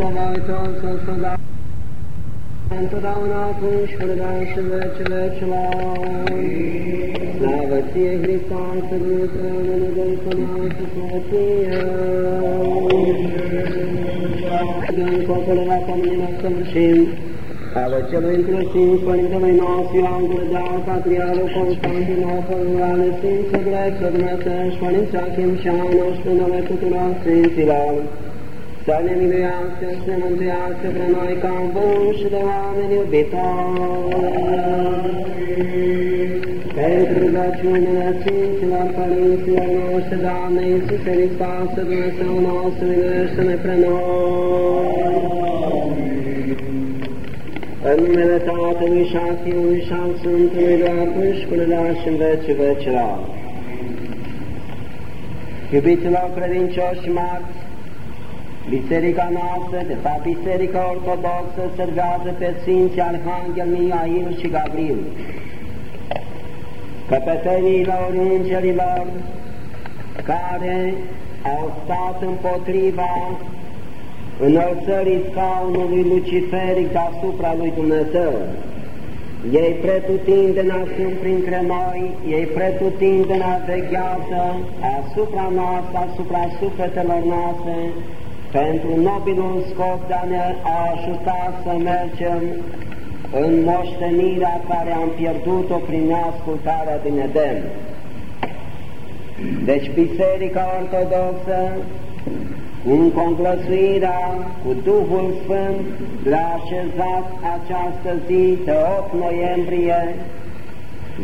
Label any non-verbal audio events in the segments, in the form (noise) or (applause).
slova să să da întotdeauna acum și fără și veci vecilor. Slavă ție, Hristos, Dumnezeu, Dumnezeu, să slavă ție. Din copilul la comunia săvârșim, ale celui încreștin, Părintelui nostru Ioan Gurdeal, Patriarul Constantinopol, ale Sfinții Greci, Dumnezești, Părinți Achim și al nostru, numele tuturor Sfinților, să ne miluiască, să ne mântuiască pe noi ca bun și de oameni iubitori. Pentru rugăciunile Sfinților Părinților noștri, Doamne Iisuse Hristos, Dumnezeu nostru, miluiește-ne pre noi. În numele Tatălui și al Fiului și al Sfântului de acum și până și în vecii vecilor. Iubiților credincioși și marți, Biserica noastră, de fapt Biserica Ortodoxă, servează pe Sfinții Arhanghel Mihail și Gabriel, căpetănilor îngerilor care au stat împotriva înălțării scaunului luciferic deasupra lui Dumnezeu. Ei pretutindena sunt printre noi, ei pretutindena veghează asupra noastră, asupra sufletelor noastre, pentru nobilul scop de a ne ajuta să mergem în moștenirea care am pierdut-o prin neascultarea din Eden. Deci Biserica Ortodoxă în conglăsuirea cu Duhul Sfânt le-a așezat această zi de 8 noiembrie,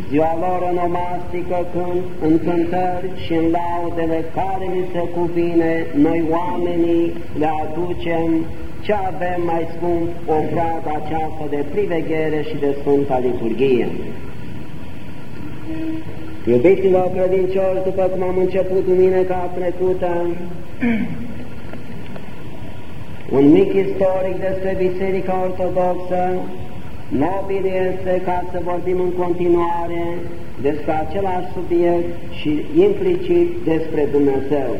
ziua lor onomastică când în cântări și în laudele care li se cuvine, noi oamenii le aducem ce avem mai scump o gradă aceasta de priveghere și de Sfânta Liturghie. Iubiților credincioși, după cum am început duminica trecută, un mic istoric despre Biserica Ortodoxă, nobil este ca să vorbim în continuare despre același subiect și implicit despre Dumnezeu.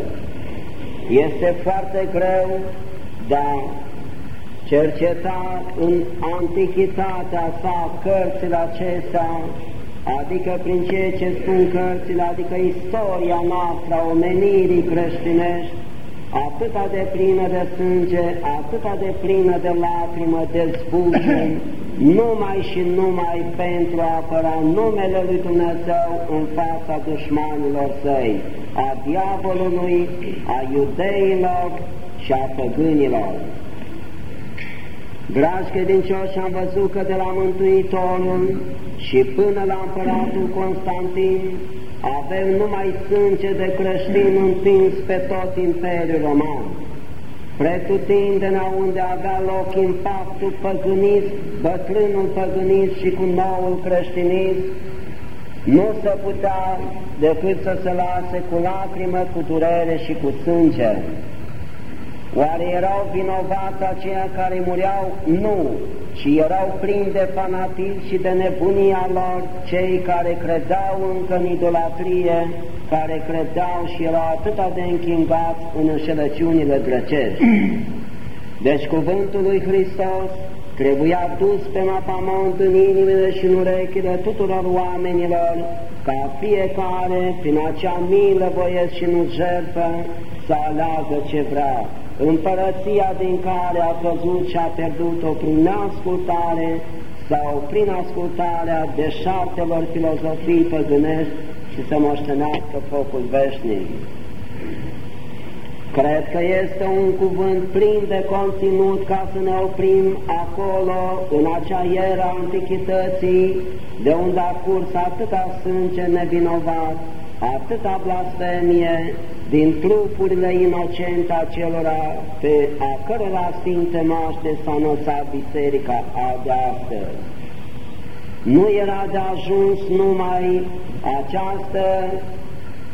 Este foarte greu de a cerceta în antichitatea sa cărțile acestea, adică prin ceea ce spun cărțile, adică istoria noastră a omenirii creștinești, atâta de plină de sânge, atâta de plină de lacrimă, de zbuce, (clears throat) numai și numai pentru a apăra numele Lui Dumnezeu în fața dușmanilor săi, a diavolului, a iudeilor și a păgânilor. Dragi credincioși, am văzut că de la Mântuitorul și până la împăratul Constantin avem numai sânge de creștin întins pe tot Imperiul Roman. Pretutindena unde avea loc impactul păgânist, bătrânul păgânist și cu noul creștinism, nu se putea decât să se lase cu lacrimă, cu durere și cu sânge. Oare erau vinovați aceia care mureau? Nu, ci erau plini de fanatism și de nebunia lor cei care credeau încă în idolatrie, care credeau și erau atât de închingați în înșelăciunile grecești. (clears throat) Deci cuvântul lui Hristos trebuia dus pe mapamont în inimile și în urechile tuturor oamenilor, ca fiecare, prin acea milă voiesc și nu jertfă, să aleagă ce vrea împărăția din care a căzut și a pierdut-o prin neascultare sau prin ascultarea deșartelor filozofii păgânești și să moștenească focul veșnic. Cred că este un cuvânt plin de conținut ca să ne oprim acolo, în acea era antichității, de unde a curs atâta sânge nevinovat, atâta blasfemie din trupurile inocente a celora pe a cărora Sfinte noastre s-a înălțat Biserica de astăzi. Nu era de ajuns numai această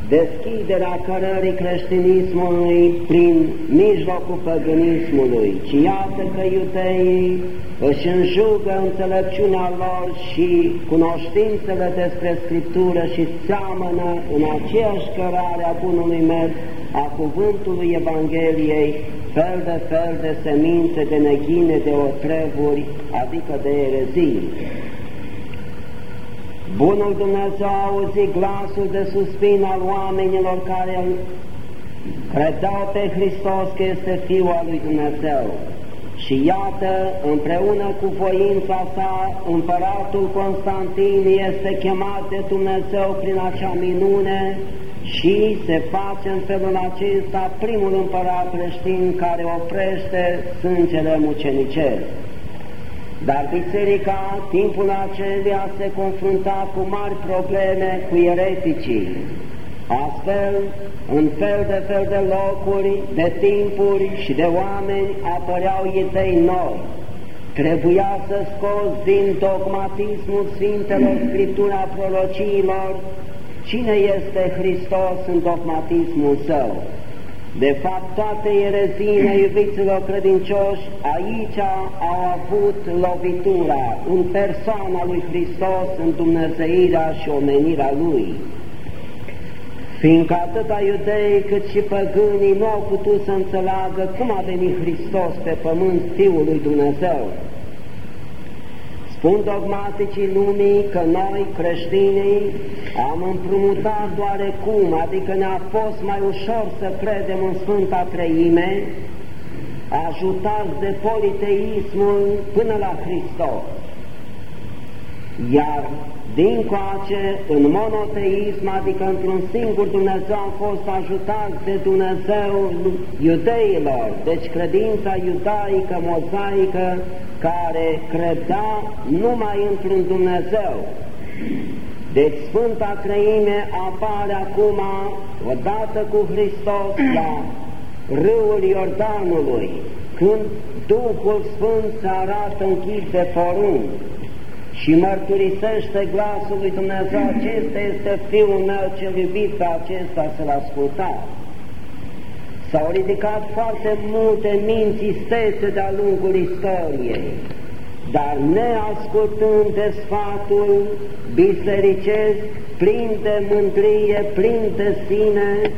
deschiderea cărării creștinismului prin mijlocul păgânismului, ci iată că iudeii își înjugă înțelepciunea lor și cunoștințele despre Scriptură și seamănă în aceeași cărare a bunului mers a cuvântului Evangheliei, fel de fel de semințe, de neghine, de otrevuri, adică de erezii. Bunul Dumnezeu a auzit glasul de suspin al oamenilor care credeau pe Hristos că este Fiul al lui Dumnezeu. Și iată, împreună cu voința sa, împăratul Constantin este chemat de Dumnezeu prin acea minune și se face în felul acesta primul împărat creștin care oprește sângele mucenicesc. Dar biserica, timpul acelea, se confrunta cu mari probleme cu ereticii. Astfel, în fel de fel de locuri, de timpuri și de oameni apăreau idei noi. Trebuia să scoți din dogmatismul Sfintelor Scriptura prorociilor cine este Hristos în dogmatismul său. De fapt, toate ereziile iubiților credincioși aici au avut lovitura în persoana lui Hristos, în Dumnezeirea și omenirea Lui fiindcă atâta iudei cât și păgânii nu au putut să înțeleagă cum a venit Hristos pe pământ Fiul lui Dumnezeu. Spun dogmaticii lumii că noi, creștinii, am împrumutat doarecum, adică ne-a fost mai ușor să credem în Sfânta Treime, ajutați de politeismul până la Hristos. Iar din coace, în monoteism, adică într-un singur Dumnezeu, am fost ajutați de Dumnezeu iudeilor, deci credința iudaică, mozaică, care credea numai într-un Dumnezeu. Deci Sfânta Treime apare acum, odată cu Hristos, la râul Iordanului, când Duhul Sfânt se arată în chip de porunc și mărturisește glasul lui Dumnezeu, acesta este Fiul meu cel iubit, pe acesta să-L ascultați. S-au ridicat foarte multe minți istețe de-a lungul istoriei, dar neascultând de sfatul bisericesc, plin de mândrie, plin de sine,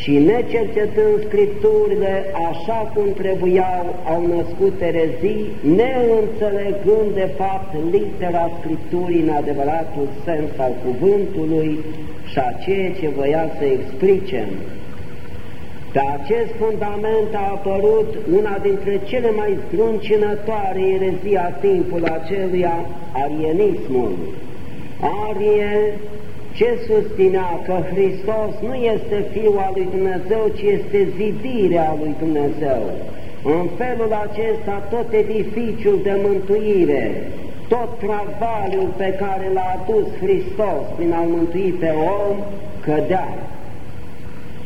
și necercetând Scripturile așa cum trebuiau, au născut erezii, neînțelegând de fapt litera Scripturii în adevăratul sens al cuvântului și a ceea ce voia să explice. Pe acest fundament a apărut una dintre cele mai zdruncinătoare erezii a timpului aceluia, arienismul. Arie ce susținea că Hristos nu este Fiul al lui Dumnezeu, ci este zidirea lui Dumnezeu. În felul acesta tot edificiul de mântuire, tot travaliul pe care l-a adus Hristos prin a mântui pe om, cădea.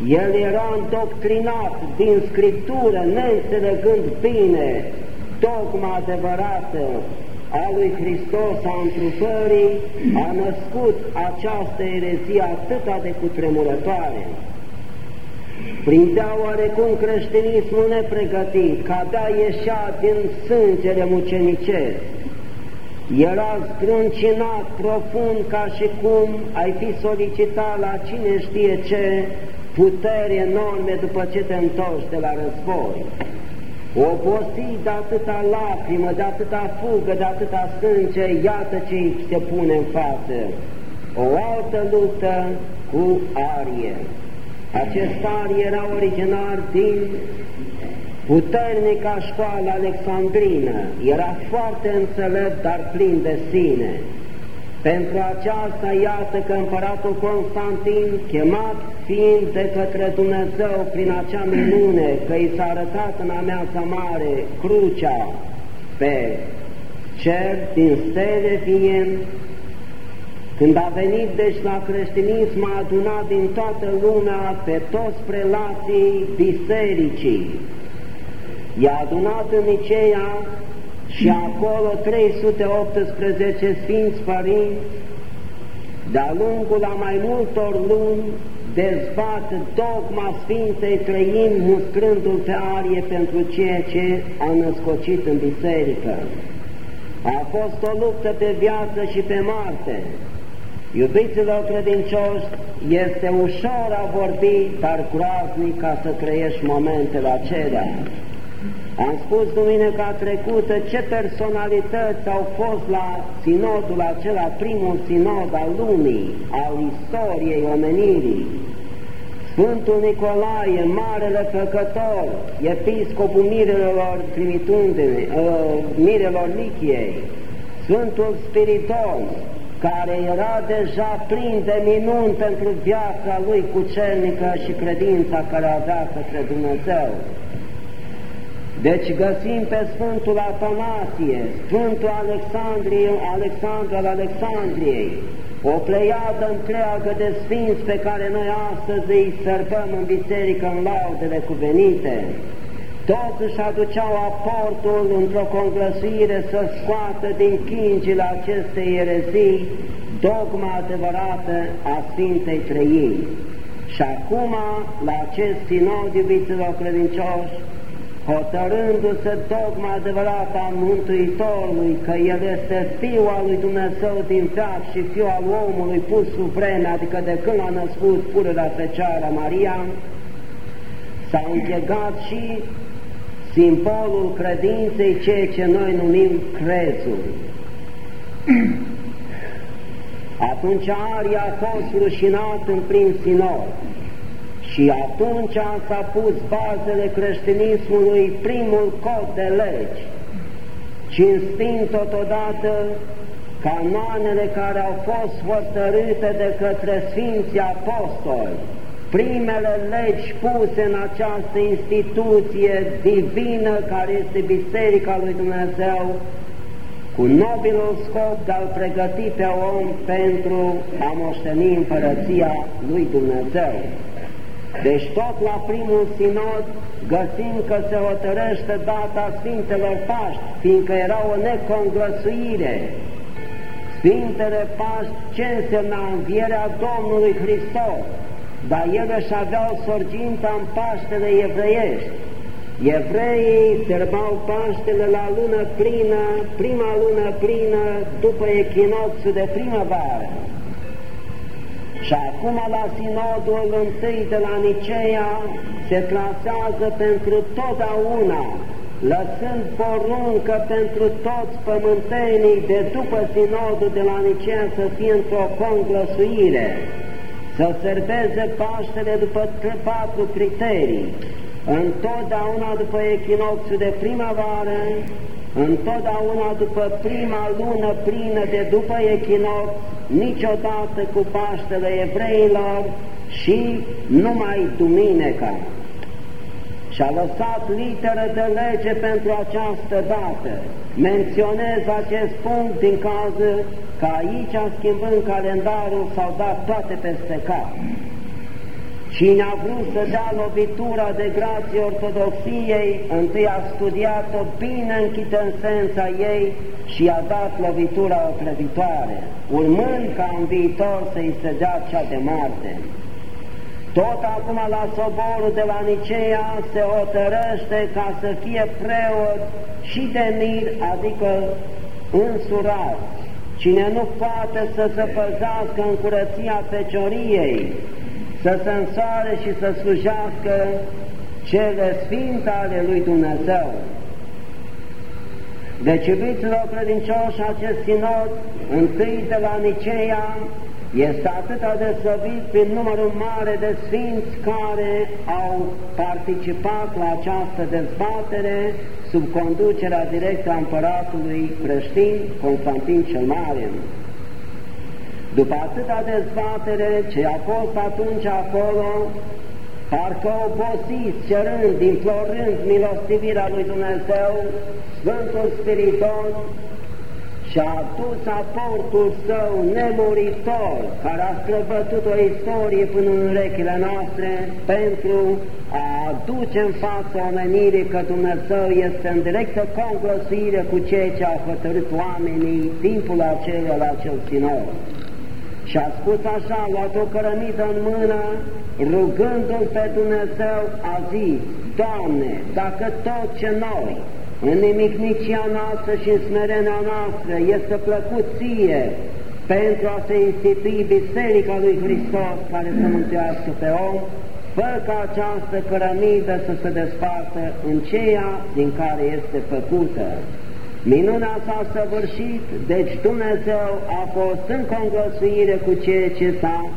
El era îndoctrinat din Scriptură, neînțelegând bine dogma adevărată a lui Hristos a întrupării a născut această erezie atâta de cutremurătoare. Prindea oarecum creștinismul nepregătit, ca de ieșea din sângele mucenicesc. Era zgrâncinat profund ca și cum ai fi solicitat la cine știe ce puteri enorme după ce te întorci de la război obosit de atâta lacrimă, de atâta fugă, de atâta sânge, iată ce îi se pune în față. O altă luptă cu Arie. Acest Arie era originar din puternica școală alexandrină, era foarte înțelept, dar plin de sine. Pentru aceasta, iată că împăratul Constantin, chemat fiind de către Dumnezeu prin acea minune, că i s-a arătat în ameața mare crucea pe cer din stele fiind, când a venit deci la creștinism, a adunat din toată lumea pe toți prelații bisericii. I-a adunat în Niceea și acolo 318 sfinți părinți, de-a lungul a mai multor luni, dezbat dogma Sfintei Trăim, muscrându-l pe arie pentru ceea ce a născocit în biserică. A fost o luptă pe viață și pe moarte. Iubiților credincioși, este ușor a vorbi, dar groaznic ca să trăiești momentele acelea. Am spus duminica trecută ce personalități au fost la sinodul acela, primul sinod al lumii, al istoriei omenirii. Sfântul Nicolae, Marele Făcător, Episcopul Mirelor Trimitundene, uh, Mirelor Nichiei, Sfântul Spiriton, care era deja plin de minuni pentru viața lui cucernică și credința care avea către Dumnezeu. Deci găsim pe Sfântul Atanasie, Sfântul Alexandrie, Alexandru al Alexandriei, o pleiadă întreagă de sfinți pe care noi astăzi îi sărbăm în biserică în laudele cuvenite. Toți își aduceau aportul într-o conglăsuire să scoată din chingile acestei erezii dogma adevărată a Sfintei Trăii. Și acum, la acest sinod, iubiților credincioși, hotărându-se dogma adevărată a Mântuitorului, că El este Fiul al lui Dumnezeu din veac și Fiul al omului pus sub vreme, adică de când a născut pururea Fecioară Maria, s-a închegat și simbolul credinței, ceea ce noi numim crezul. Atunci Aria a fost rușinat în prin sinod și atunci s-a pus bazele creștinismului primul cod de legi, cinstind totodată canoanele care au fost hotărâte de către Sfinții Apostoli, primele legi puse în această instituție divină care este Biserica lui Dumnezeu, cu nobilul scop de a-l pregăti pe om pentru a moșteni împărăția lui Dumnezeu. Deci tot la primul sinod găsim că se hotărăște data Sfintelor Paști, fiindcă era o neconglăsuire. Sfintele Paști ce însemna învierea Domnului Hristos? dar ele își aveau sorginta în Paștele evreiești. Evreii sărbau Paștele la lună plină, prima lună plină, după echinocțiul de primăvară. Și acum la sinodul întâi de la Niceea se clasează pentru totdeauna, lăsând poruncă pentru toți pământenii de după sinodul de la Niceea să fie într-o conglăsuire să serveze Paștele după patru criterii, întotdeauna după echinocțiul de primăvară, întotdeauna după prima lună plină de după echinox, niciodată cu Paștele evreilor și numai duminica. Și-a lăsat literă de lege pentru această dată. Menționez acest punct din cază că aici, schimbând calendarul, s-au dat toate peste cap. Cine a vrut să dea lovitura de grație ortodoxiei, întâi a studiat-o bine închitensența ei și a dat lovitura otrăvitoare, urmând ca în viitor să-i se dea cea de moarte. Tot acum la soborul de la Nicea se hotărăște ca să fie preot și de mir, adică însurat, Cine nu poate să se păzească în curăția fecioriei, să se însoare și să slujească cele sfinte ale lui Dumnezeu. Deci, iubiților credincioși, acest sinod, întâi de la Niceea, este atât de slăbit prin numărul mare de sfinți care au participat la această dezbatere sub conducerea directă a împăratului creștin Constantin cel Mare. După atâta dezbatere ce a fost atunci acolo, parcă obosiți, cerând, implorând milostivirea lui Dumnezeu, Sfântul Spiriton și a adus aportul său nemuritor, care a străbătut o istorie până în urechile noastre, pentru a aduce în fața omenirii că Dumnezeu este în directă conglăsuire cu ceea ce au hotărât oamenii timpul acela la cel sinod. Și a spus așa, a luat o cărămidă în mână, rugându-l pe Dumnezeu, a zis, Doamne, dacă tot ce noi, în nimicnicia noastră și în smerenia noastră este plăcut ție, pentru a se institui Biserica lui Hristos care să mântuiască pe om, fără ca această cărămidă să se despartă în ceea din care este făcută. Minunea s-a săvârșit, deci Dumnezeu a fost în conglăsuire cu ceea ce s-a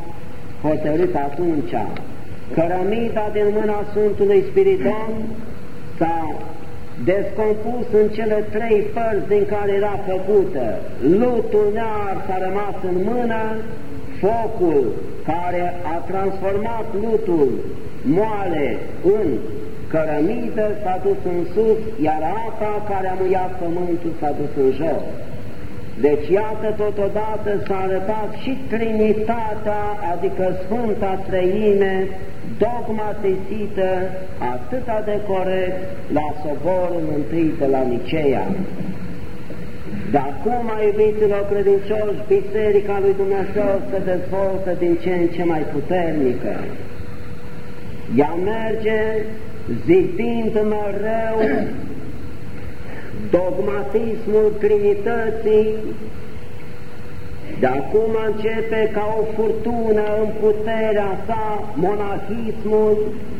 hotărât atunci. Cărămida din mâna Sfântului Spiridon s-a descompus în cele trei părți din care era făcută. Lutul near s-a rămas în mână, focul care a transformat lutul moale în cărămidă s-a dus în sus, iar apa care a muiat pământul s-a dus în jos. Deci iată totodată s-a arătat și Trinitatea, adică Sfânta Trăime, dogmatisită atât de corect la soborul întâi de la Nicea. De acum, iubiților credincioși, Biserica lui Dumnezeu se dezvoltă din ce în ce mai puternică. Ea merge zidind mereu dogmatismul Trinității, de acum începe ca o furtună în puterea sa monahismul,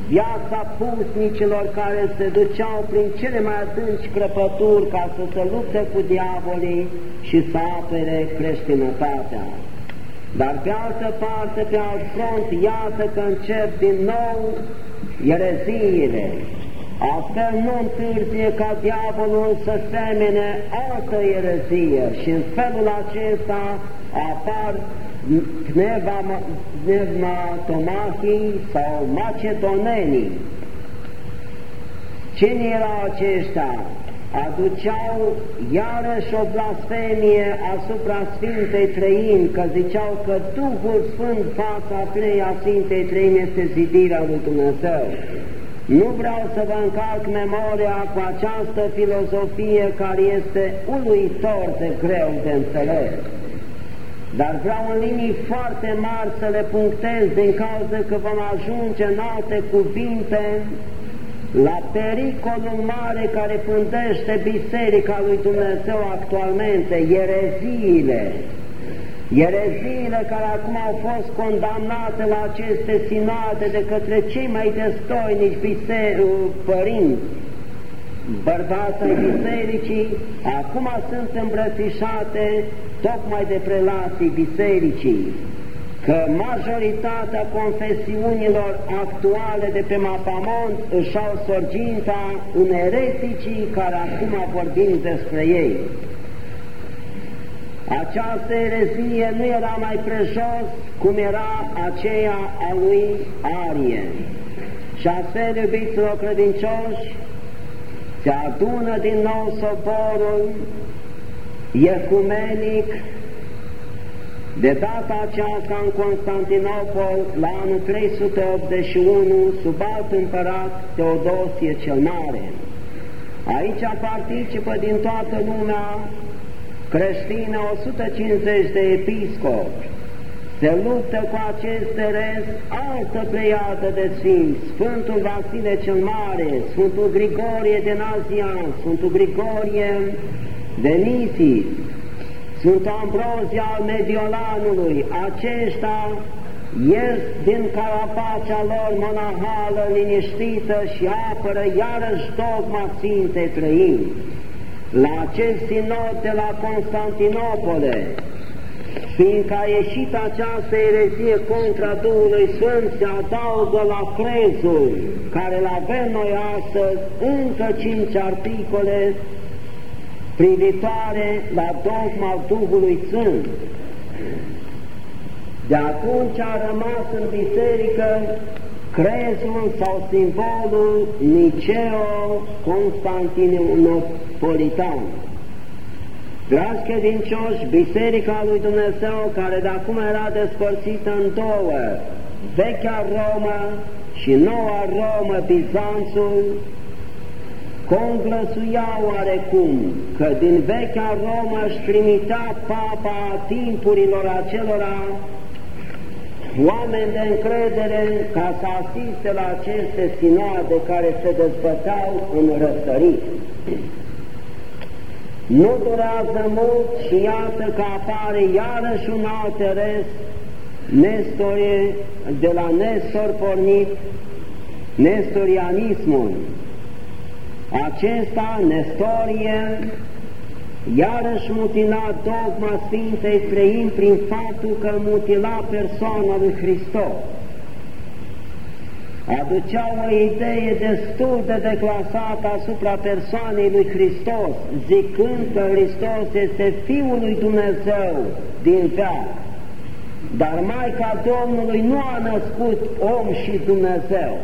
viața pusnicilor care se duceau prin cele mai adânci crăpături ca să se lupte cu diavolii și să apere creștinătatea. Dar pe altă parte, pe alt front, iată că încep din nou ereziile, Astfel nu întârzie ca diavolul să semene altă erezie și în felul acesta apar pneumatomahii sau macedonenii. Cine erau aceștia? Aduceau iarăși o blasfemie asupra Sfintei Trăini, că ziceau că Duhul Sfânt fața plinei a Sfintei Trăini este zidirea lui Dumnezeu. Nu vreau să vă încarc memoria cu această filozofie care este uluitor de greu de înțeles. Dar vreau în linii foarte mari să le punctez din cauza că vom ajunge în alte cuvinte la pericolul mare care pândește Biserica lui Dumnezeu actualmente, ereziile, Ereziile care acum au fost condamnate la aceste sinate de către cei mai destoinici părinți, bărbați ai bisericii, acum sunt îmbrățișate tocmai de prelații bisericii, că majoritatea confesiunilor actuale de pe Mapamont își au sorginta în ereticii care acum vorbim despre ei. Această erezie nu era mai prejos cum era aceea a lui Arie. Și astfel, iubiților credincioși, se adună din nou soborul ecumenic de data aceasta în Constantinopol, la anul 381, sub alt împărat Teodosie cel Mare. Aici participă din toată lumea creștină 150 de episcopi, se luptă cu acest rest altă pleiadă de sfinți, Sfântul Vasile cel Mare, Sfântul Grigorie de Nazian, Sfântul Grigorie de Nisis, Sfântul Ambrozia al Mediolanului, aceștia ies din carapacea lor monahală liniștită și apără iarăși dogma Sfintei Trăini la acest sinod de la Constantinopole, fiindcă a ieșit această erezie contra Duhului Sfânt, se adaugă la crezul care îl avem noi astăzi încă cinci articole privitoare la dogma Duhului Sfânt. De atunci a rămas în biserică crezul sau simbolul Niceo-Constantinopolitan. Dragi credincioși, Biserica lui Dumnezeu, care de acum era despărțită în două, vechea Roma și noua Romă, Bizanțul, conglăsuia oarecum că din vechea Roma își trimitea papa timpurilor acelora oameni de încredere ca să asiste la aceste sinoade care se dezbăteau în răsărit. Nu durează mult și iată că apare iarăși un alt rest, Nestorie, de la Nestor pornit, nestorianismul. Acesta, Nestorie, iarăși mutila dogma Sfintei Trăim prin faptul că mutila persoana lui Hristos aducea o idee destul de declasată asupra persoanei lui Hristos, zicând că Hristos este Fiul lui Dumnezeu din veac. Dar Maica Domnului nu a născut om și Dumnezeu.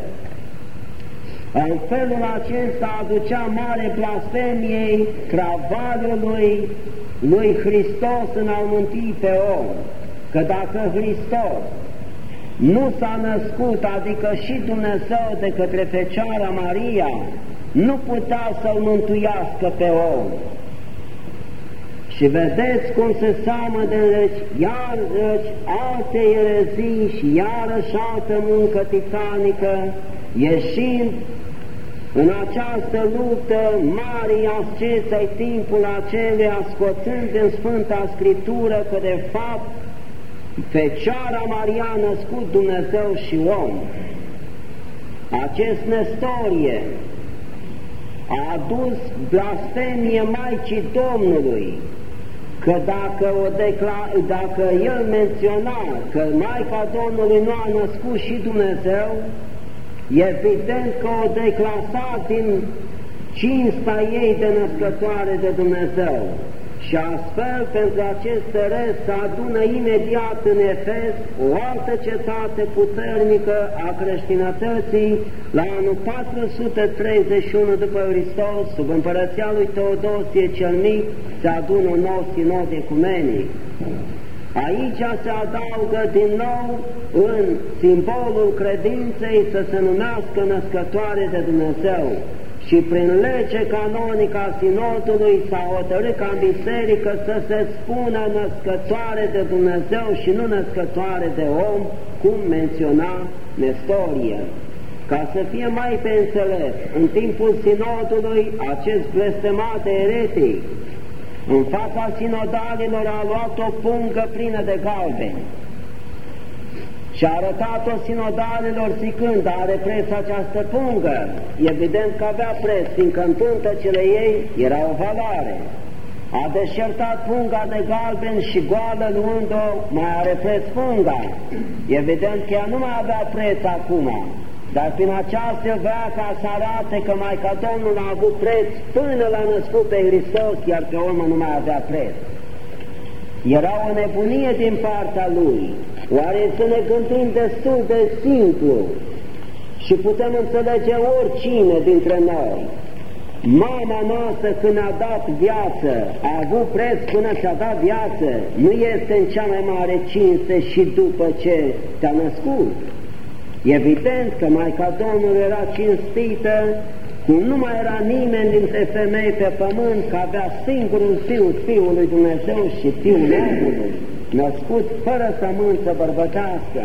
În felul acesta aducea mare blasfemiei travaliului lui Hristos în a mânti pe om. Că dacă Hristos nu s-a născut, adică și Dumnezeu de către Fecioara Maria, nu putea să-l mântuiască pe om. Și vedeți cum se seamă de deci, iarăși alte erezii și iarăși altă muncă titanică, ieșind în această luptă mare ascesă timpul acelea, scoțând în Sfânta Scriptură că de fapt Fecioara Maria a născut Dumnezeu și om. Acest Nestorie a adus blasfemie Maicii Domnului, că dacă, o decla, dacă el menționa că Maica Domnului nu a născut și Dumnezeu, evident că o declasa din cinsta ei de născătoare de Dumnezeu. Și astfel, pentru acest rest, se adună imediat în Efes o altă cetate puternică a creștinătății la anul 431 după Hristos, sub împărăția lui Teodosie cel Mic, se adună un nou sinod ecumenic. Aici se adaugă din nou în simbolul credinței să se numească născătoare de Dumnezeu și prin lege canonică a sinodului s-a hotărât ca în biserică să se spună născătoare de Dumnezeu și nu născătoare de om, cum menționa Nestorie. Ca să fie mai pe înțeles, în timpul sinodului, acest blestemat eretic, în fața sinodalilor a luat o pungă plină de galbeni și a arătat-o sinodalilor zicând, are preț această pungă. Evident că avea preț, fiindcă în pântăcele ei era o valoare. A deșertat punga de galben și goală luând-o, mai are preț punga. Evident că ea nu mai avea preț acum, dar prin această vrea ca să arate că Maica Domnul a avut preț până l-a născut pe Hristos, iar pe urmă nu mai avea preț. Era o nebunie din partea lui, Oare să ne gândim destul de simplu și putem înțelege oricine dintre noi. Mama noastră când a dat viață, a avut preț până și-a dat viață, nu este în cea mai mare cinste și după ce te-a născut. Evident că Maica Domnului era cinstită, cum nu mai era nimeni dintre femei pe pământ, că avea singurul fiu, Fiul lui Dumnezeu și Fiul omului născut fără sămânță bărbătească.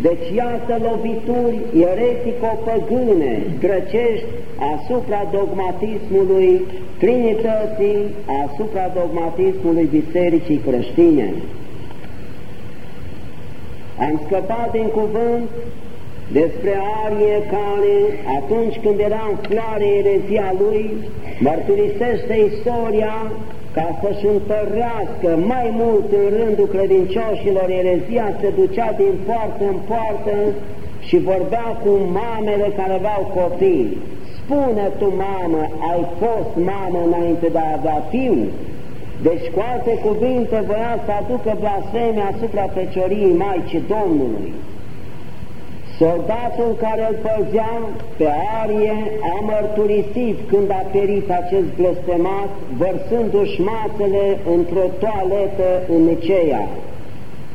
Deci iată lovituri eretico-păgâne, grecești asupra dogmatismului Trinității, asupra dogmatismului Bisericii creștine. Am scăpat din cuvânt despre Arie care, atunci când era în floare erezia lui, mărturisește istoria ca să-și întărească mai mult în rândul credincioșilor, erezia se ducea din poartă în poartă și vorbea cu mamele care aveau copii. Spune tu, mamă, ai fost mamă înainte de a avea fiu? Deci, cu alte cuvinte, voia să aducă blasfemia asupra fecioriei Maicii Domnului. Soldatul care îl păzea pe Arie a mărturisit când a perit acest blestemat, vărsându-și mațele într-o toaletă în Niceea,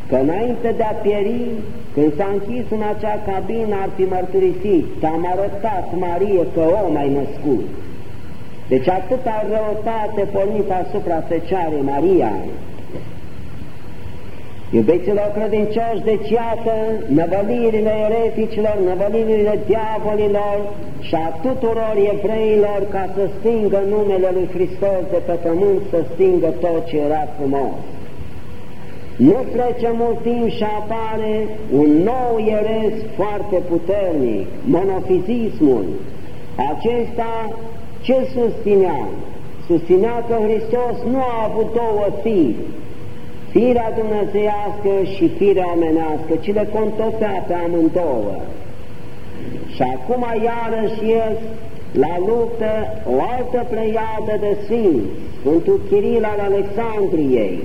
că înainte de a pieri, când s-a închis în acea cabină, ar fi mărturisit, te-am arătat, Marie, că om ai născut. Deci atâta răutate pornit asupra Fecioarei Maria, Iubiților credincioși, deci iată năvălirile ereticilor, năvălirile diavolilor și a tuturor evreilor ca să stingă numele Lui Hristos de pe pământ, să stingă tot ce era frumos. Nu trece mult timp și apare un nou ieresc foarte puternic, monofizismul. Acesta ce susținea? Susținea că Hristos nu a avut două firi, firea dumnezeiască și firea omenească, ci le contopea pe amândouă. Și acum iarăși ies la luptă o altă pleiadă de sfinți, Sfântul Chiril al Alexandriei.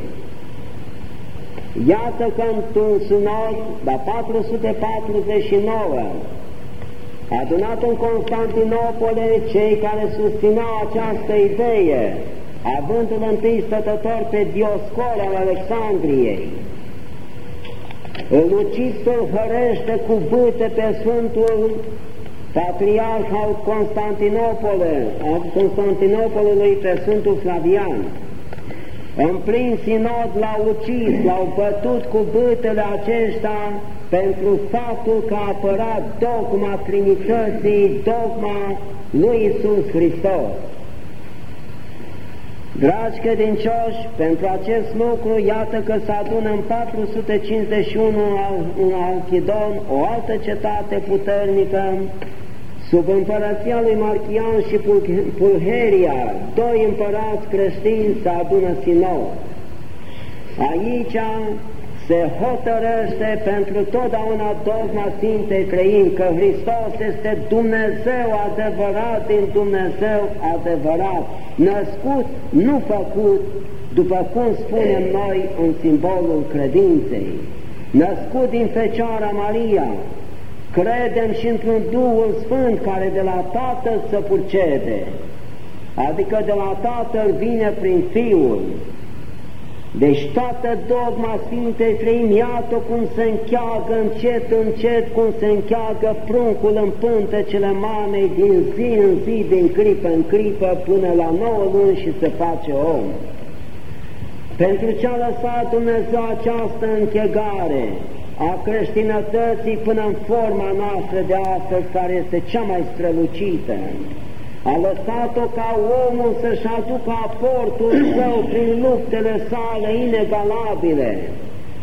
Iată că într-un sunod, la 449, adunat în Constantinopole cei care susțineau această idee, având-l întâi stătător pe Dioscor al Alexandriei, îl ucis îl hărește cu bâte pe Sfântul Patriarh al Constantinopole, al Constantinopolului pe Sfântul Flavian. În plin sinod l-au ucis, l-au bătut cu bâtele aceștia pentru faptul că a apărat dogma Trinității, dogma lui Isus Hristos. Dragi credincioși, pentru acest lucru, iată că se adună în 451 în Alchidon o altă cetate puternică, sub împărăția lui Marchian și Pulheria, doi împărați creștini se adună sinod. Aici se hotărăște pentru totdeauna dogma Sfintei Crăim că Hristos este Dumnezeu adevărat din Dumnezeu adevărat, născut, nu făcut, după cum spunem noi în simbolul credinței, născut din Fecioara Maria, credem și într-un Duhul Sfânt care de la Tatăl să purcede, adică de la Tatăl vine prin Fiul, deci toată dogma Sfintei Trăim, iată cum se încheagă încet, încet, cum se încheagă pruncul în pântecele mamei din zi în zi, din clipă în clipă, până la nouă luni și se face om. Pentru ce a lăsat Dumnezeu această închegare a creștinătății până în forma noastră de astăzi, care este cea mai strălucită, a lăsat-o ca omul să-și aducă aportul său prin luptele sale inegalabile,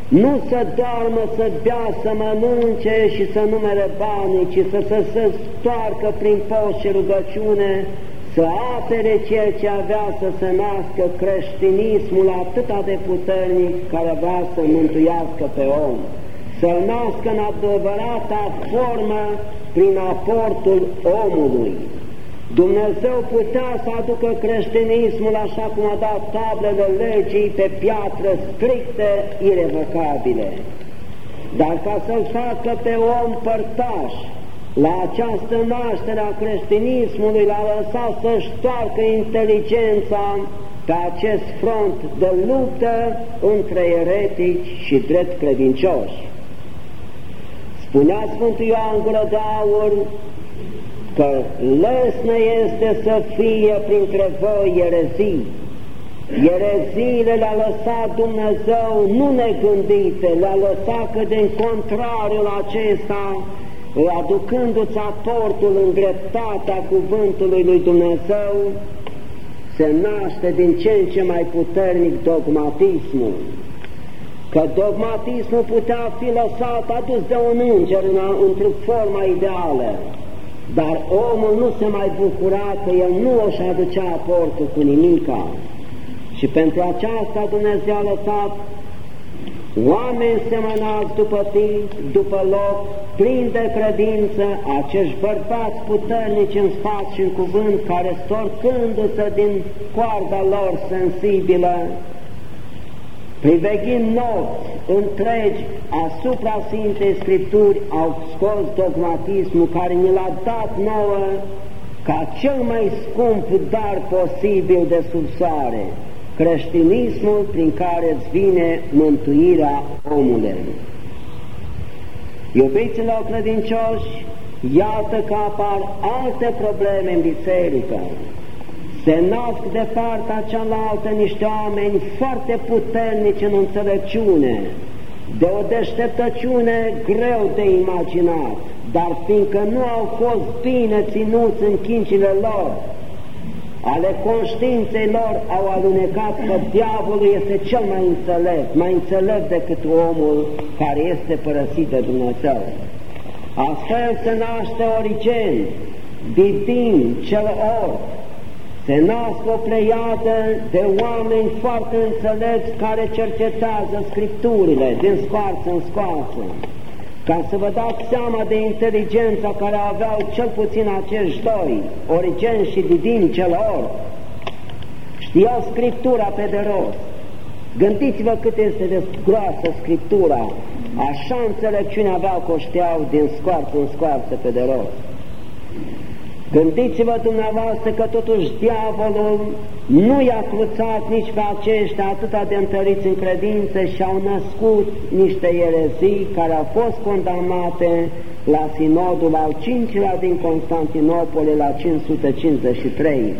nu să doarmă, să bea, să mănânce și să numere banii, ci să, să se stoarcă prin post și rugăciune, să apere ceea ce avea să se nască creștinismul atât de puternic care avea să mântuiască pe om, să-l nască în adevărata formă prin aportul omului. Dumnezeu putea să aducă creștinismul așa cum a dat tablele legii pe piatră stricte, irrevocabile. Dar ca să-l facă pe om părtaș la această naștere a creștinismului, l-a lăsat să-și toarcă inteligența pe acest front de luptă între eretici și drept credincioși. Spunea Sfântul Ioan Gură de Aur, că lăsnă este să fie printre voi erezii. Ereziile le-a lăsat Dumnezeu nu negândite, le-a lăsat că din contrariul acesta, aducându-ți aportul în dreptatea cuvântului lui Dumnezeu, se naște din ce în ce mai puternic dogmatismul. Că dogmatismul putea fi lăsat adus de un înger într-o formă ideală, dar omul nu se mai bucura că el nu își aducea aportul cu nimica. Și pentru aceasta Dumnezeu a lăsat oameni semănați după timp, după loc, plini de credință, acești bărbați puternici în spațiu și în cuvânt, care storcându-se din coarda lor sensibilă, priveghind nopți întregi asupra Sfintei Scripturi, au scos dogmatismul care ne l-a dat nouă ca cel mai scump dar posibil de sub soare, creștinismul prin care îți vine mântuirea omului. Iubiților credincioși, iată că apar alte probleme în biserică se nasc de partea cealaltă niște oameni foarte puternici în înțelepciune, de o deșteptăciune greu de imaginat, dar fiindcă nu au fost bine ținuți în chincile lor, ale conștiinței lor au alunecat că diavolul este cel mai înțelept, mai înțelept decât omul care este părăsit de Dumnezeu. Astfel se naște Origen, Didin, cel ort, se nasc o pleiadă de oameni foarte înțelepți care cercetează Scripturile din scoarță în scoarță ca să vă dați seama de inteligența care aveau cel puțin acești doi, Origen și Didin celor, știau Scriptura pe de rost. Gândiți-vă cât este de groasă Scriptura, așa înțelepciune aveau că știau din scoarță în scoarță pe de rost. Gândiți-vă dumneavoastră că totuși diavolul nu i-a cruțat nici pe aceștia atâta de întăriți în credință și au născut niște erezii care au fost condamnate la sinodul al cincilea din Constantinopole la 553.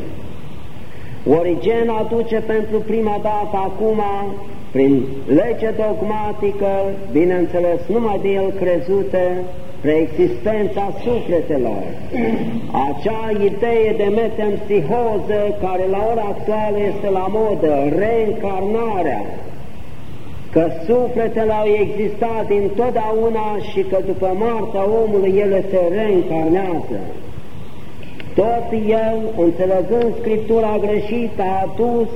Origen aduce pentru prima dată acum, prin lege dogmatică, bineînțeles numai de el crezute, preexistența sufletelor, acea idee de metempsihoză care la ora actuală este la modă, reîncarnarea, că sufletele au existat întotdeauna și că după moartea omului ele se reîncarnează. Tot el, înțelegând Scriptura greșită, a adus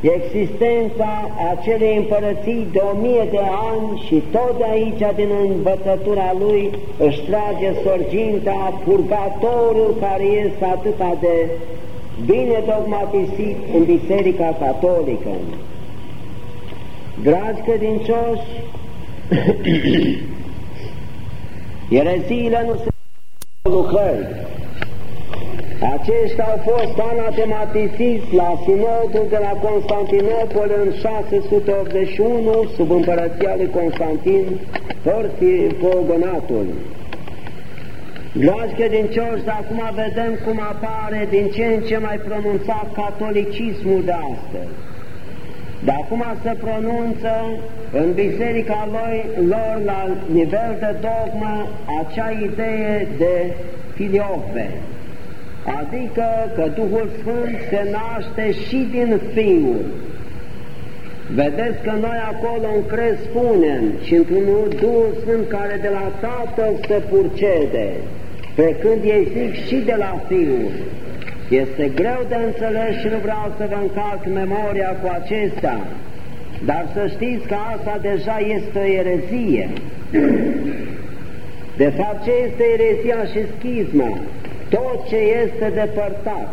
existența acelei împărății de o mie de ani și tot de aici, din învățătura lui, își trage sorginta purgatorul care este atâta de bine dogmatisit în Biserica Catolică. Dragi credincioși, (coughs) ereziile nu sunt lucrări, aceștia au fost anatematisiți la sinodul de la Constantinopol în 681 sub împărăția lui Constantin Porfigonatul. Dragi credincioși, acum vedem cum apare din ce în ce mai pronunțat catolicismul de astăzi. De acum se pronunță în biserica lor, lor la nivel de dogmă acea idee de filiofe, adică că Duhul Sfânt se naște și din Fiul. Vedeți că noi acolo în crez spunem și într-un Duhul Sfânt care de la Tatăl se purcede, pe când ei zic și de la Fiul. Este greu de înțeles și nu vreau să vă încarc memoria cu acestea, dar să știți că asta deja este o erezie. (clears throat) De fapt, ce este erezia și schisma? Tot ce este depărtat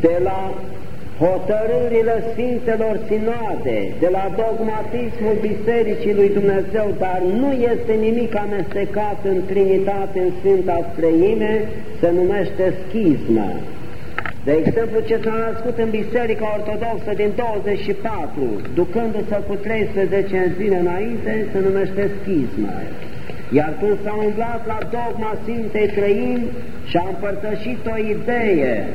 de la hotărârile Sfintelor Sinoade, de la dogmatismul Bisericii lui Dumnezeu, dar nu este nimic amestecat în Trinitate, în Sfânta Străime, se numește schismă. De exemplu, ce s-a născut în Biserica Ortodoxă din 24, ducându-se cu 13 zile înainte, se numește schismă. Iar când s-a umblat la dogma Sfintei Trăini și a împărtășit o idee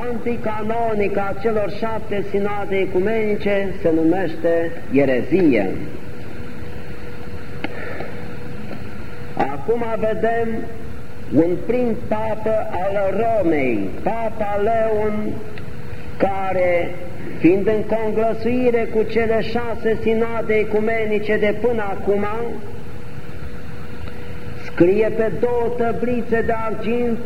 anticanonică a celor șapte sinade ecumenice, se numește erezie. Acum vedem un prim papă al Romei, Papa Leon, care, fiind în conglăsuire cu cele șase sinade ecumenice de până acum, scrie pe două tăblițe de argint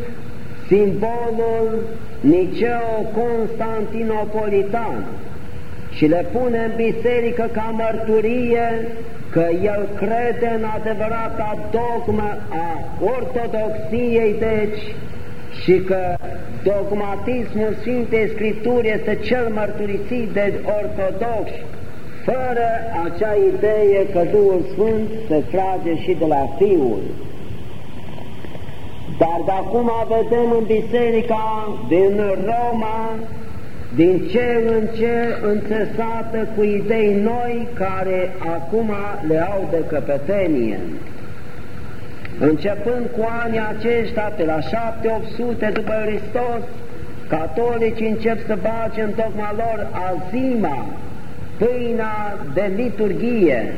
simbolul Niceo-Constantinopolitan și le pune în biserică ca mărturie că el crede în adevărata dogmă a ortodoxiei, deci, și că dogmatismul Sfintei Scripturi este cel mărturisit de ortodoxi, fără acea idee că Duhul Sfânt se trage și de la Fiul. Dar de acum vedem în biserica din Roma, din ce în ce înțesată cu idei noi care acum le au de căpetenie. Începând cu anii aceștia, pe la 7-800 după Hristos, catolicii încep să bage în dogma lor azima, pâinea de liturghie.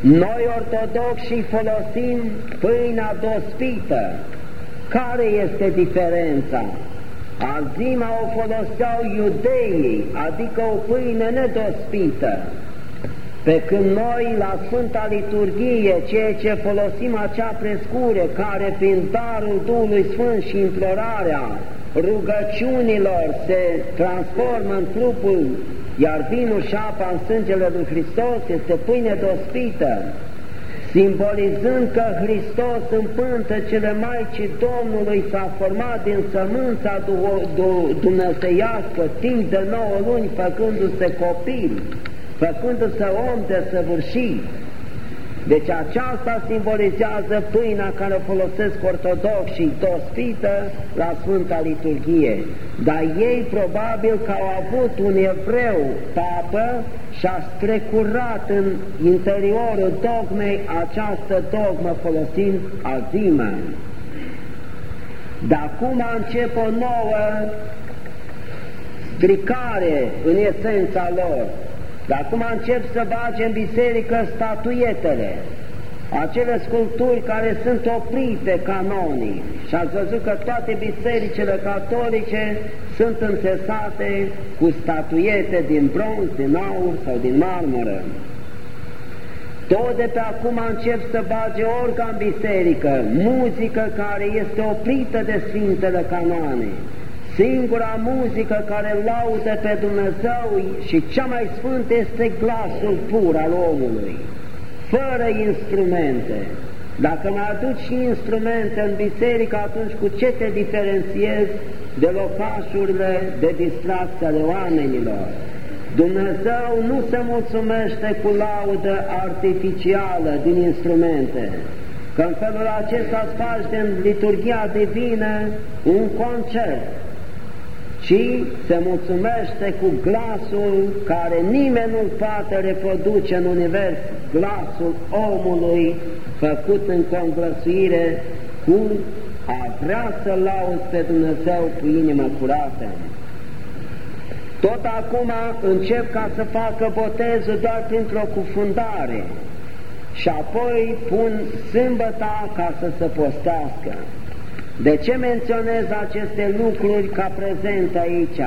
Noi ortodoxi folosim pâinea dospită. Care este diferența? Alzima o foloseau iudeii, adică o pâine nedospită. Pe când noi la Sfânta Liturghie, ceea ce folosim acea prescure, care prin darul Duhului Sfânt și implorarea rugăciunilor se transformă în trupul, iar vinul și apa în sângele lui Hristos este pâine dospită, simbolizând că Hristos în cele Maicii Domnului s-a format din sămânța dumnezeiască timp de nouă luni, făcându-se copil, făcându-se om desăvârșit. Deci aceasta simbolizează pâinea care o folosesc ortodoxii dospită la Sfânta Liturghie. Dar ei probabil că au avut un evreu papă și a strecurat în interiorul dogmei această dogmă folosind azimă. Dar acum încep o nouă stricare în esența lor. Dar acum încep să bage în biserică statuietele, acele sculpturi care sunt oprite canonii. Și ați văzut că toate bisericile catolice sunt înțesate cu statuiete din bronz, din aur sau din marmură. Tot de pe acum încep să bage orga în biserică, muzică care este oprită de Sfintele Canoane, Singura muzică care laudă pe Dumnezeu și cea mai sfântă este glasul pur al omului, fără instrumente. Dacă mai aduci și instrumente în biserică, atunci cu ce te diferențiezi de locașurile de distracție ale oamenilor? Dumnezeu nu se mulțumește cu laudă artificială din instrumente, că în felul acesta îți faci din liturgia divină un concert, ci se mulțumește cu glasul care nimeni nu poate reproduce în univers, glasul omului făcut în conglăsuire cu a vrea să lauzi pe Dumnezeu cu inimă curată. Tot acum încep ca să facă botezul doar printr-o cufundare și apoi pun sâmbăta ca să se postească. De ce menționez aceste lucruri ca prezent aici?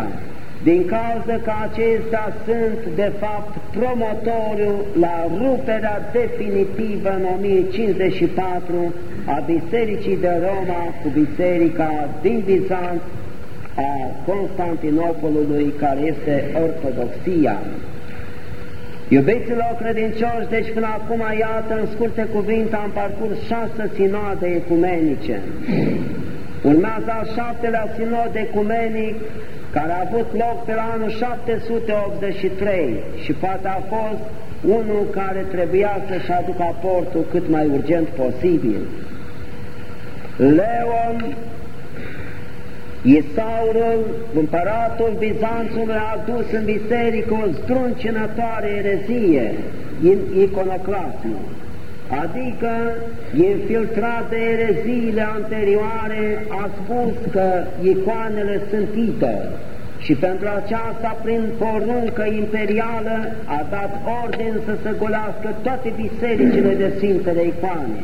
Din cauza că acestea sunt, de fapt, promotoriu la ruperea definitivă în 1054 a Bisericii de Roma cu Biserica din Bizanț a Constantinopolului, care este Ortodoxia. Iubiților credincioși, deci până acum, iată, în scurte cuvinte, am parcurs șase sinoade ecumenice. Urmează al șaptelea sinod ecumenic, care a avut loc pe la anul 783 și poate a fost unul care trebuia să-și aducă aportul cât mai urgent posibil. Leon Isaurul, împăratul Bizanțului, a adus în biserică o zdruncinătoare erezie, în iconoclasmul, adică infiltrat de ereziile anterioare, a spus că icoanele sunt idoli și pentru aceasta, prin poruncă imperială, a dat ordin să se golească toate bisericile de Sfintele Icoane.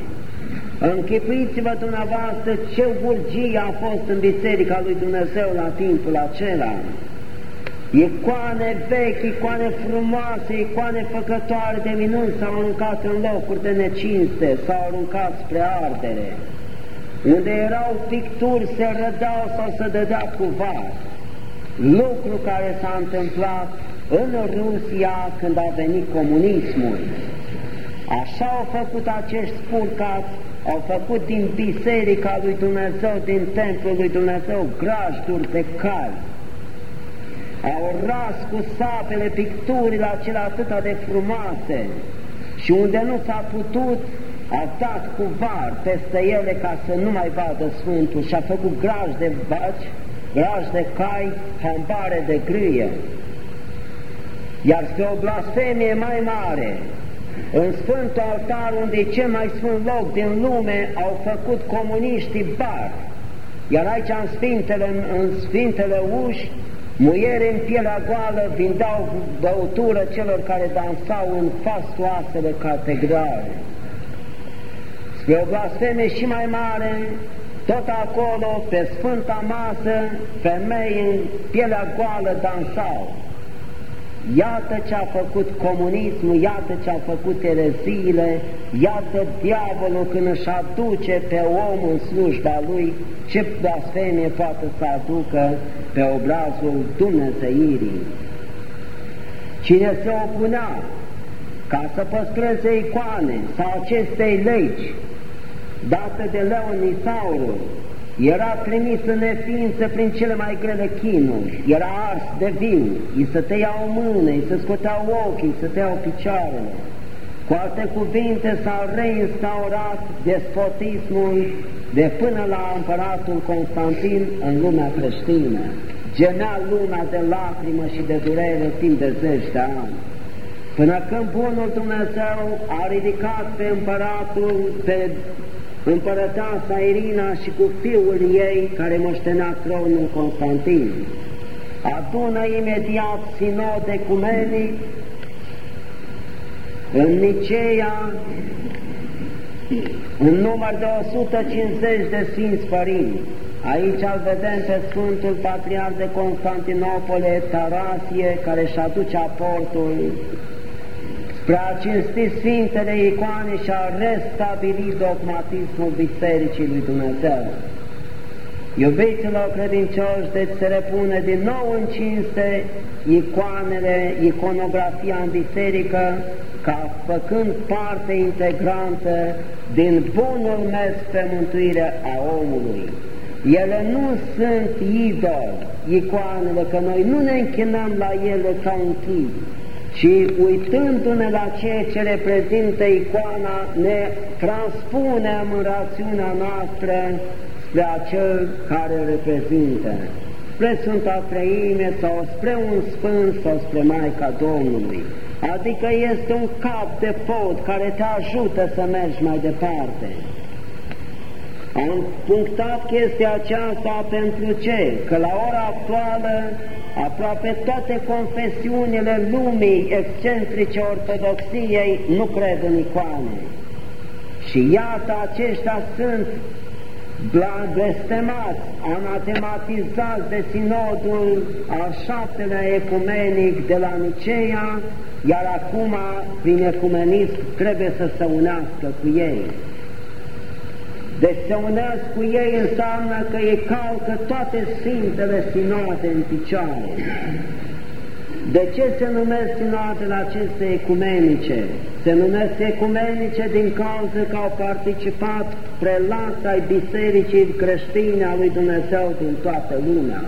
Închipuiți-vă dumneavoastră ce urgie a fost în Biserica lui Dumnezeu la timpul acela. Icoane vechi, icoane frumoase, icoane făcătoare de minuni s-au aruncat în locuri de necinste, s-au aruncat spre ardere. Unde erau picturi se rădau sau se dădea cu var. Lucru care s-a întâmplat în Rusia când a venit comunismul. Așa au făcut acești spurcați au făcut din biserica lui Dumnezeu, din templul lui Dumnezeu, grajduri de cali. Au ras cu sapele picturile acelea atât de frumoase și unde nu s-a putut, a dat cu var peste ele ca să nu mai vadă Sfântul și a făcut graj de baci, graj de cai, hambare de grâie. Iar spre o blasfemie mai mare, în Sfântul Altar, unde e cel mai sfânt loc din lume, au făcut comuniștii bar. Iar aici, în Sfintele, în Sfintele uși, Muiere în pielea goală vindeau băutură celor care dansau în fastoasele catedrale. Spre o blasfeme și mai mare, tot acolo, pe Sfânta Masă, femei în pielea goală dansau. Iată ce a făcut comunismul, iată ce a făcut ereziile, iată diavolul când își aduce pe om în slujba lui, ce blasfemie poate să aducă pe obrazul Dumnezeirii. Cine se opunea ca să păstreze icoane sau acestei legi date de Leon Nisauru, era trimis în neființă prin cele mai grele chinuri, era ars de viu, îi se tăiau mâne, îi se scoteau ochii, îi se tăiau picioarele. Cu alte cuvinte s-a reinstaurat despotismul de până la împăratul Constantin în lumea creștină. Gemea lumea de lacrimă și de durere timp de zeci de ani. Până când Bunul Dumnezeu a ridicat pe împăratul, pe împărăteasa Irina și cu fiul ei care moștenea tronul Constantin. Adună imediat sinod ecumenic în Niceea un număr de 150 de Sfinți Părinți. Aici îl vedem pe Sfântul Patriarh de Constantinopole, Tarasie, care își aduce aportul spre a cinsti Sfintele Icoane și a restabilit dogmatismul Bisericii lui Dumnezeu. Iubiților credincioși, deci se repune din nou în cinste icoanele, iconografia în biserică, ca făcând parte integrantă din bunul mers pe mântuire a omului. Ele nu sunt idoli, icoanele, că noi nu ne închinăm la ele ca un chip, și uitându-ne la ceea ce reprezintă icoana, ne transpunem în rațiunea noastră spre acel care reprezintă, spre Sfânta Treime sau spre un Sfânt sau spre Maica Domnului. Adică este un cap de pod care te ajută să mergi mai departe. Am punctat chestia aceasta pentru ce? Că la ora actuală aproape toate confesiunile lumii excentrice ortodoxiei nu cred în icoane. Și iată aceștia sunt blestemați, anatematizați de sinodul al șaptelea ecumenic de la Niceea, iar acum, prin ecumenism, trebuie să se unească cu ei. Deci se unesc cu ei înseamnă că ei calcă toate Sfintele Sinoade în picioare. De ce se numesc sinoadele aceste ecumenice? Se numesc ecumenice din cauza că au participat prelați ai bisericii creștine a lui Dumnezeu din toată lumea.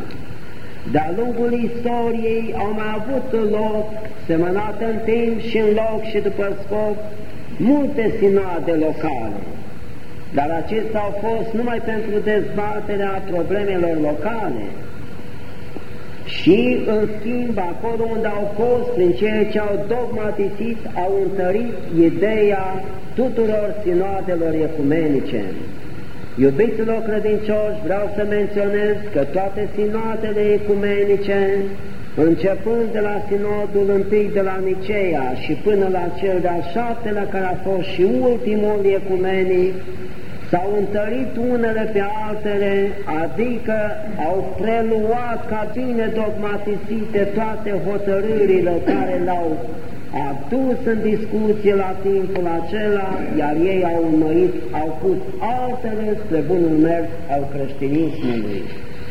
De-a lungul istoriei au mai avut loc, semănate în timp și în loc și după scop, multe sinoade locale dar acestea au fost numai pentru dezbaterea problemelor locale. Și, în schimb, acolo unde au fost, prin ceea ce au dogmatisit, au întărit ideea tuturor sinoadelor ecumenice. Iubiților credincioși, vreau să menționez că toate sinoadele ecumenice, începând de la sinodul întâi de la Niceea și până la cel de-al șaptelea, care a fost și ultimul ecumenic, s-au întărit unele pe altele, adică au preluat ca bine dogmatisite toate hotărârile care le-au adus în discuție la timpul acela, iar ei au urmărit, au pus altele spre bunul mers al creștinismului.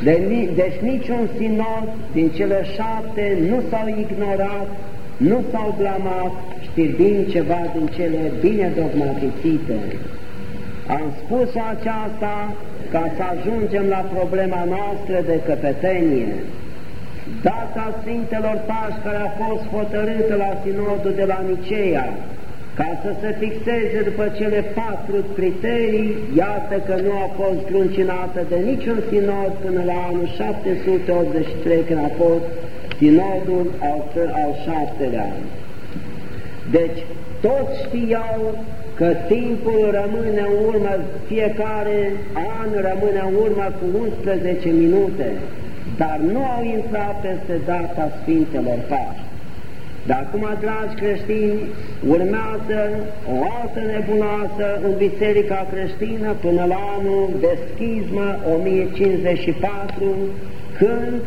De, deci niciun sinod din cele șapte nu s-au ignorat, nu s-au blamat, știrbind ceva din cele bine dogmatisite. Am spus aceasta ca să ajungem la problema noastră de căpetenie. Data Sfintelor Pași care a fost hotărâtă la Sinodul de la Niceea, ca să se fixeze după cele patru criterii, iată că nu a fost gruncinată de niciun sinod până la anul 783, când a fost sinodul al, al șaptelea. Deci, toți știau că timpul rămâne în urmă, fiecare an rămâne în urmă cu 11 minute. dar nu au intrat peste data Sfintelor Paști. Dar acum, dragi creștini, urmează o altă nebuloasă în Biserica creștină până la anul de schismă 1054, când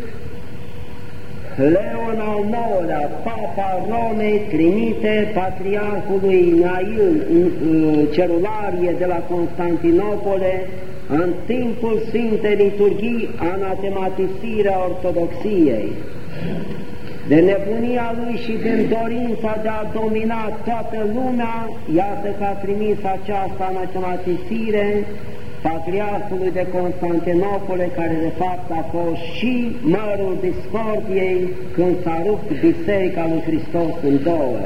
Leon al IX-lea, Papa Romei, trimite patriarhului Nail în cerularie de la Constantinopole în timpul Sfintei Liturghii anatematisirea Ortodoxiei. De nebunia lui și din dorința de a domina toată lumea, iată că a trimis această anatematisire patriarhului de Constantinopole, care de fapt a fost și mărul discordiei când s-a rupt Biserica lui Hristos în două.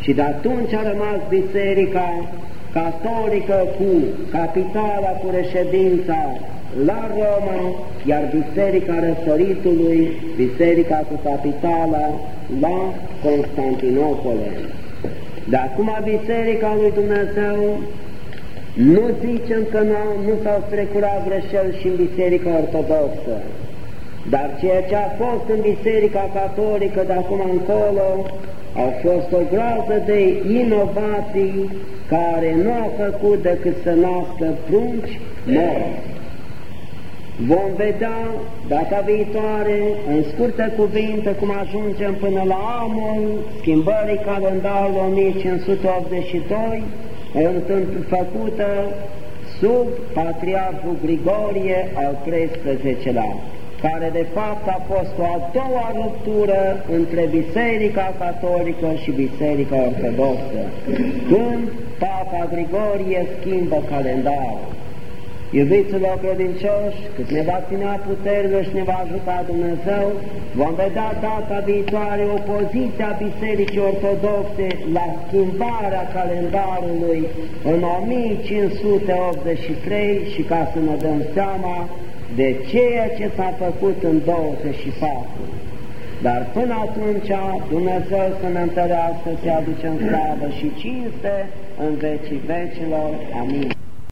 Și de atunci a rămas Biserica catolică cu capitala, cu reședința la Roma, iar Biserica Răsăritului, Biserica cu capitala la Constantinopole. De acum Biserica lui Dumnezeu nu zicem că nu, nu s-au strecurat greșeli și în Biserica Ortodoxă, dar ceea ce a fost în Biserica Catolică de acum încolo au fost o groază de inovații care nu au făcut decât să nască prunci morți. Vom vedea data viitoare, în scurte cuvinte, cum ajungem până la amul schimbării calendarului 1582, făcută sub Patriarhul Grigorie al 13-lea, care de fapt a fost o a doua ruptură între Biserica Catolică și Biserica Ortodoxă, când Papa Grigorie schimbă calendarul. Iubiților credincioși, cât ne va ținea puterile și ne va ajuta Dumnezeu, vom vedea data viitoare opoziția Bisericii Ortodoxe la schimbarea calendarului în 1583 și ca să ne dăm seama de ceea ce s-a făcut în 24. Dar până atunci Dumnezeu să ne întărească, să aducem slavă și cinste în vecii vecilor. Amin.